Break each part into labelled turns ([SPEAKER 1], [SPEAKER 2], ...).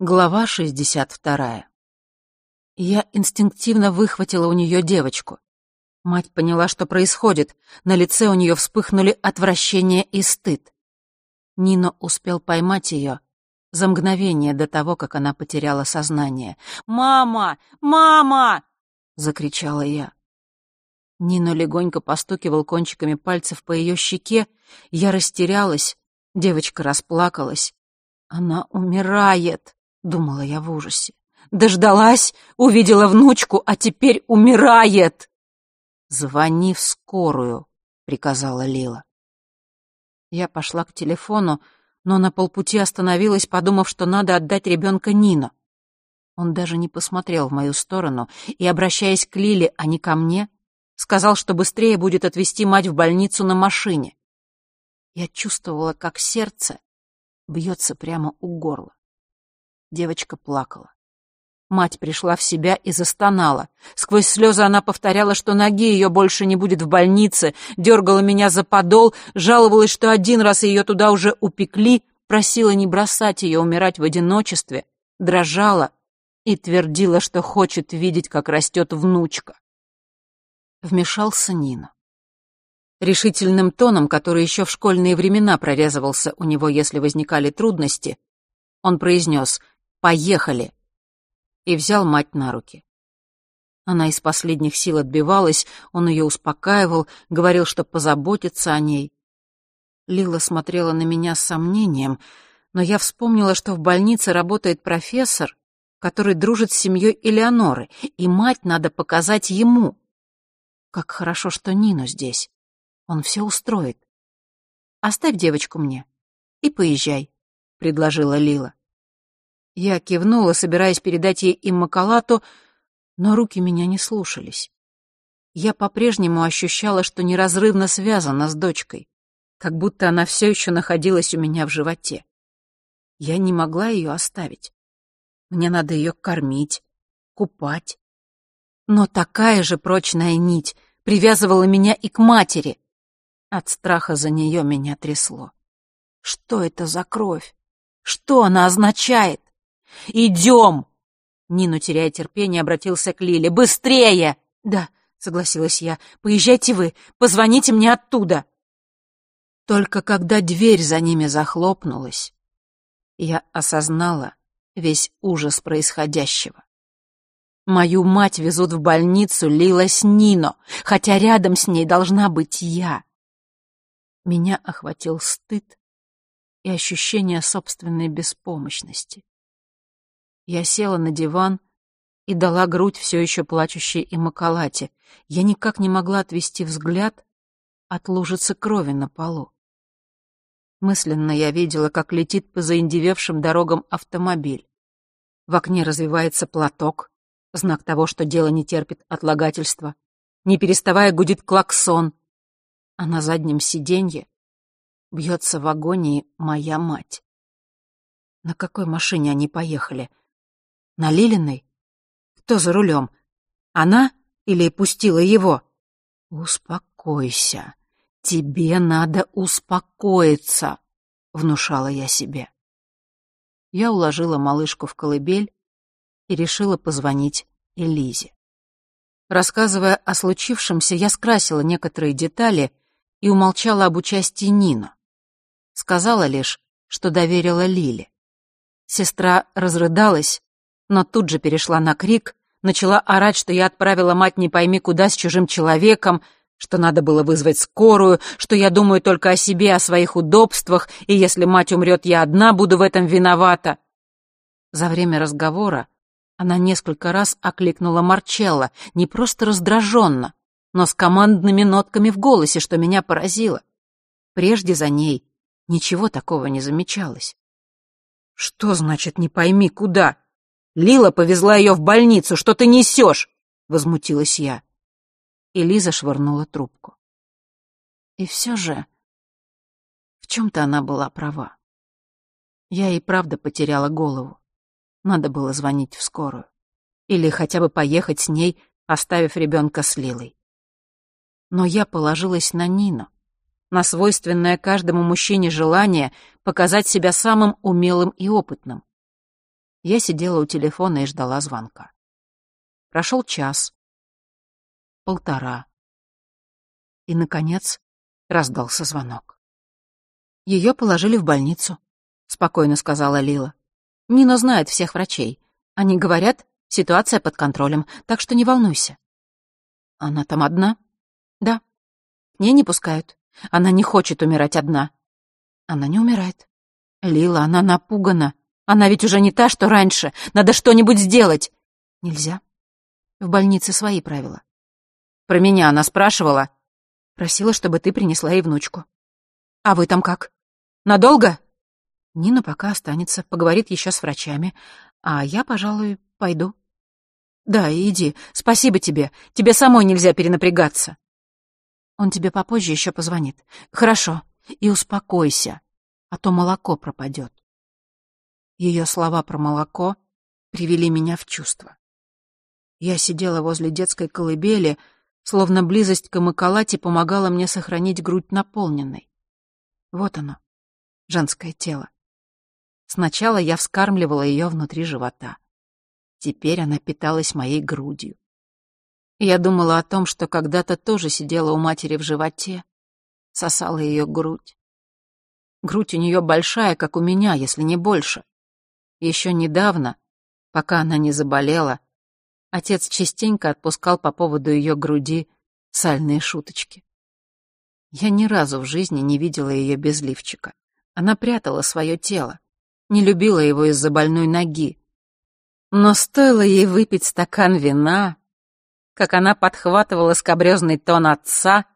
[SPEAKER 1] Глава 62. Я инстинктивно выхватила у нее девочку. Мать поняла, что происходит. На лице у нее вспыхнули отвращение и стыд. Нино успел поймать ее за мгновение до того, как она потеряла сознание. «Мама! Мама!» — закричала я. Нино легонько постукивал кончиками пальцев по ее щеке. Я растерялась. Девочка расплакалась. «Она умирает!» — думала я в ужасе. «Дождалась, увидела внучку, а теперь умирает!» «Звони в скорую», — приказала Лила. Я пошла к телефону, но на полпути остановилась, подумав, что надо отдать ребенка Нино. Он даже не посмотрел в мою сторону и, обращаясь к Лиле, а не ко мне, сказал, что быстрее будет отвезти мать в больницу на машине. Я чувствовала, как сердце бьется прямо у горла. Девочка плакала. Мать пришла в себя и застонала. Сквозь слезы она повторяла, что ноги ее больше не будет в больнице, дергала меня за подол, жаловалась, что один раз ее туда уже упекли, просила не бросать ее умирать в одиночестве, дрожала и твердила, что хочет видеть, как растет внучка. Вмешался Нина. Решительным тоном, который еще в школьные времена прорезывался у него, если возникали трудности, он произнес — Поехали!» И взял мать на руки. Она из последних сил отбивалась, он ее успокаивал, говорил, что позаботится о ней. Лила смотрела на меня с сомнением, но я вспомнила, что в больнице работает профессор, который дружит с семьей Элеоноры, и мать надо показать ему. Как хорошо, что Нину здесь. Он все устроит. Оставь девочку мне и поезжай, — предложила Лила. Я кивнула, собираясь передать ей иммакалату, но руки меня не слушались. Я по-прежнему ощущала, что неразрывно связана с дочкой, как будто она все еще находилась у меня в животе. Я не могла ее оставить. Мне надо ее кормить, купать. Но такая же прочная нить привязывала меня и к матери. От страха за нее меня трясло. Что это за кровь? Что она означает? «Идем!» Нину, теряя терпение, обратился к Лиле. «Быстрее!» «Да», — согласилась я. «Поезжайте вы, позвоните мне оттуда». Только когда дверь за ними захлопнулась, я осознала весь ужас происходящего. Мою мать везут в больницу Лилась Нино, хотя рядом с ней должна быть я. Меня охватил стыд и ощущение собственной беспомощности. Я села на диван и дала грудь все еще плачущей и Макалате. Я никак не могла отвести взгляд от лужицы крови на полу. Мысленно я видела, как летит по заиндевевшим дорогам автомобиль. В окне развивается платок, знак того, что дело не терпит отлагательства. Не переставая гудит клаксон, а на заднем сиденье бьется в агонии моя мать. На какой машине они поехали? На Лилиной? Кто за рулем? Она или пустила его? Успокойся. Тебе надо успокоиться, внушала я себе. Я уложила малышку в колыбель и решила позвонить Элизе. Рассказывая о случившемся, я скрасила некоторые детали и умолчала об участии Нина. Сказала лишь, что доверила Лиле. Сестра разрыдалась но тут же перешла на крик, начала орать, что я отправила мать не пойми куда с чужим человеком, что надо было вызвать скорую, что я думаю только о себе, о своих удобствах, и если мать умрет, я одна буду в этом виновата. За время разговора она несколько раз окликнула Марчелла, не просто раздраженно, но с командными нотками в голосе, что меня поразило. Прежде за ней ничего такого не замечалось. «Что значит «не пойми куда»?» Лила повезла ее в больницу. Что ты несешь?» — возмутилась я. И Лиза швырнула трубку. И все же в чем-то она была права. Я и правда потеряла голову. Надо было звонить в скорую. Или хотя бы поехать с ней, оставив ребенка с Лилой. Но я положилась на Нину, на свойственное каждому мужчине желание показать себя самым умелым и опытным. Я сидела у телефона и ждала звонка. Прошел час, полтора. И, наконец, раздался звонок. Ее положили в больницу, спокойно сказала Лила. Нина знает всех врачей. Они говорят, ситуация под контролем, так что не волнуйся. Она там одна? Да. К ней не пускают. Она не хочет умирать одна. Она не умирает. Лила, она напугана. Она ведь уже не та, что раньше. Надо что-нибудь сделать. Нельзя. В больнице свои правила. Про меня она спрашивала. Просила, чтобы ты принесла ей внучку. А вы там как? Надолго? Нина пока останется, поговорит еще с врачами. А я, пожалуй, пойду. Да, иди. Спасибо тебе. Тебе самой нельзя перенапрягаться. Он тебе попозже еще позвонит. Хорошо. И успокойся, а то молоко пропадет. Ее слова про молоко привели меня в чувство. Я сидела возле детской колыбели, словно близость к Амакалате помогала мне сохранить грудь наполненной. Вот оно, женское тело. Сначала я вскармливала ее внутри живота. Теперь она питалась моей грудью. Я думала о том, что когда-то тоже сидела у матери в животе, сосала ее грудь. Грудь у нее большая, как у меня, если не больше. Еще недавно, пока она не заболела, Отец частенько отпускал по поводу ее груди сальные шуточки. Я ни разу в жизни не видела ее без лифчика. Она прятала свое тело, не любила его из-за больной ноги. Но стоило ей выпить стакан вина, как она подхватывала скобрезный тон отца,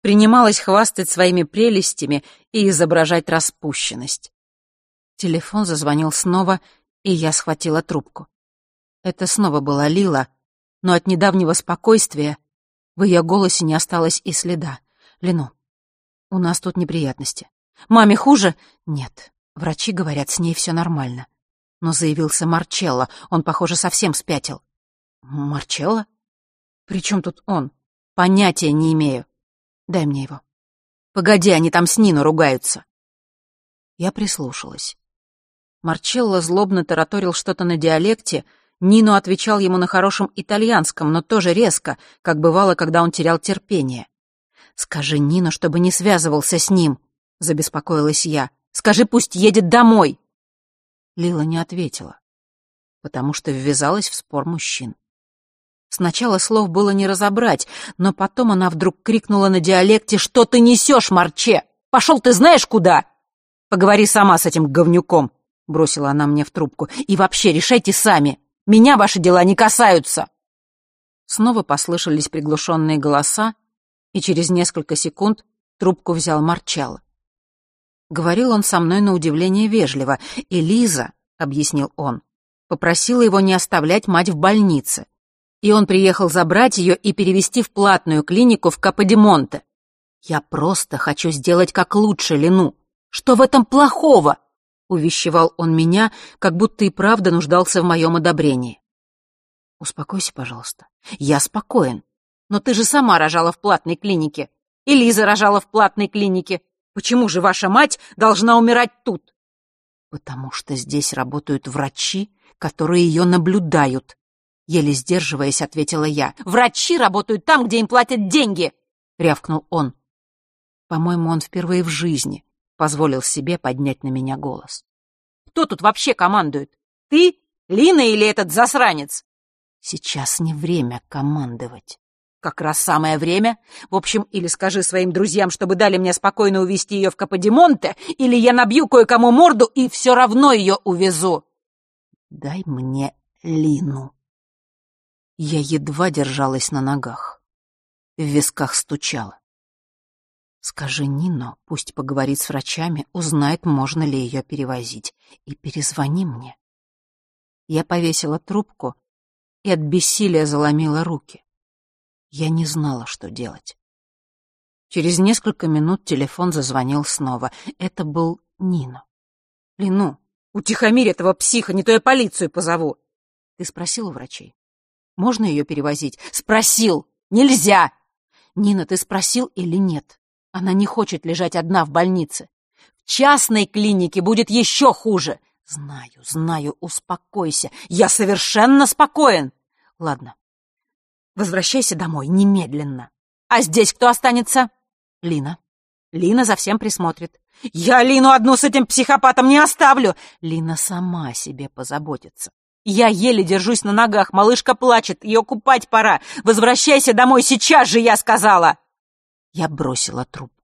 [SPEAKER 1] принималась хвастать своими прелестями и изображать распущенность. Телефон зазвонил снова, и я схватила трубку. Это снова была Лила, но от недавнего спокойствия в ее голосе не осталось и следа. «Лину, у нас тут неприятности. Маме хуже?» «Нет, врачи говорят, с ней все нормально». Но заявился Марчелло, он, похоже, совсем спятил. «Марчелло? При чем тут он? Понятия не имею. Дай мне его». «Погоди, они там с Нино ругаются». Я прислушалась. Марчелло злобно тараторил что-то на диалекте — Нино отвечал ему на хорошем итальянском, но тоже резко, как бывало, когда он терял терпение. «Скажи Нино, чтобы не связывался с ним», — забеспокоилась я. «Скажи, пусть едет домой». Лила не ответила, потому что ввязалась в спор мужчин. Сначала слов было не разобрать, но потом она вдруг крикнула на диалекте «Что ты несешь, Марче? Пошел ты знаешь куда?» «Поговори сама с этим говнюком», — бросила она мне в трубку. «И вообще решайте сами». Меня ваши дела не касаются!» Снова послышались приглушенные голоса, и через несколько секунд трубку взял Марчелло. Говорил он со мной на удивление вежливо, и Лиза, — объяснил он, — попросила его не оставлять мать в больнице, и он приехал забрать ее и перевести в платную клинику в Каподимонте. «Я просто хочу сделать как лучше, Лену. Что в этом плохого?» Увещевал он меня, как будто и правда нуждался в моем одобрении. «Успокойся, пожалуйста. Я спокоен. Но ты же сама рожала в платной клинике. И Лиза рожала в платной клинике. Почему же ваша мать должна умирать тут?» «Потому что здесь работают врачи, которые ее наблюдают», — еле сдерживаясь, ответила я. «Врачи работают там, где им платят деньги!» — рявкнул он. По-моему, он впервые в жизни позволил себе поднять на меня голос. «Кто тут вообще командует? Ты, Лина или этот засранец?» «Сейчас не время командовать». «Как раз самое время. В общем, или скажи своим друзьям, чтобы дали мне спокойно увезти ее в Каподимонте, или я набью кое-кому морду и все равно ее увезу». «Дай мне Лину». Я едва держалась на ногах. В висках стучало. Скажи Нино, пусть поговорит с врачами, узнает, можно ли ее перевозить. И перезвони мне. Я повесила трубку и от бессилия заломила руки. Я не знала, что делать. Через несколько минут телефон зазвонил снова. Это был Нино. «Лину, утихомирь этого психа, не то я полицию позову!» «Ты спросил у врачей? Можно ее перевозить?» «Спросил! Нельзя!» «Нина, ты спросил или нет?» Она не хочет лежать одна в больнице. В частной клинике будет еще хуже. Знаю, знаю, успокойся. Я совершенно спокоен. Ладно. Возвращайся домой немедленно. А здесь кто останется? Лина. Лина за всем присмотрит. Я Лину одну с этим психопатом не оставлю. Лина сама себе позаботится. Я еле держусь на ногах, малышка плачет, ее купать пора. Возвращайся домой сейчас же, я сказала. Я бросила трубку.